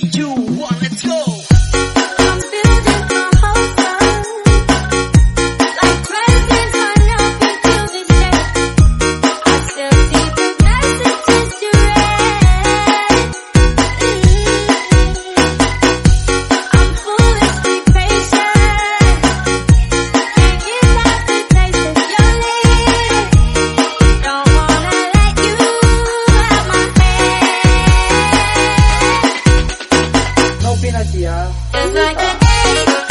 you. Ah. It's Just like a day.